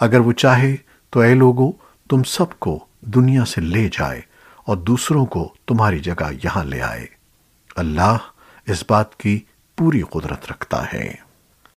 اگر وہ چاہے تو اے لوگو، تم سب کو دنیا سے لے جائے اور دوسروں کو تمہاری جگہ یہاں لے آئے۔ اللہ اس بات کی پوری قدرت رکھتا ہے۔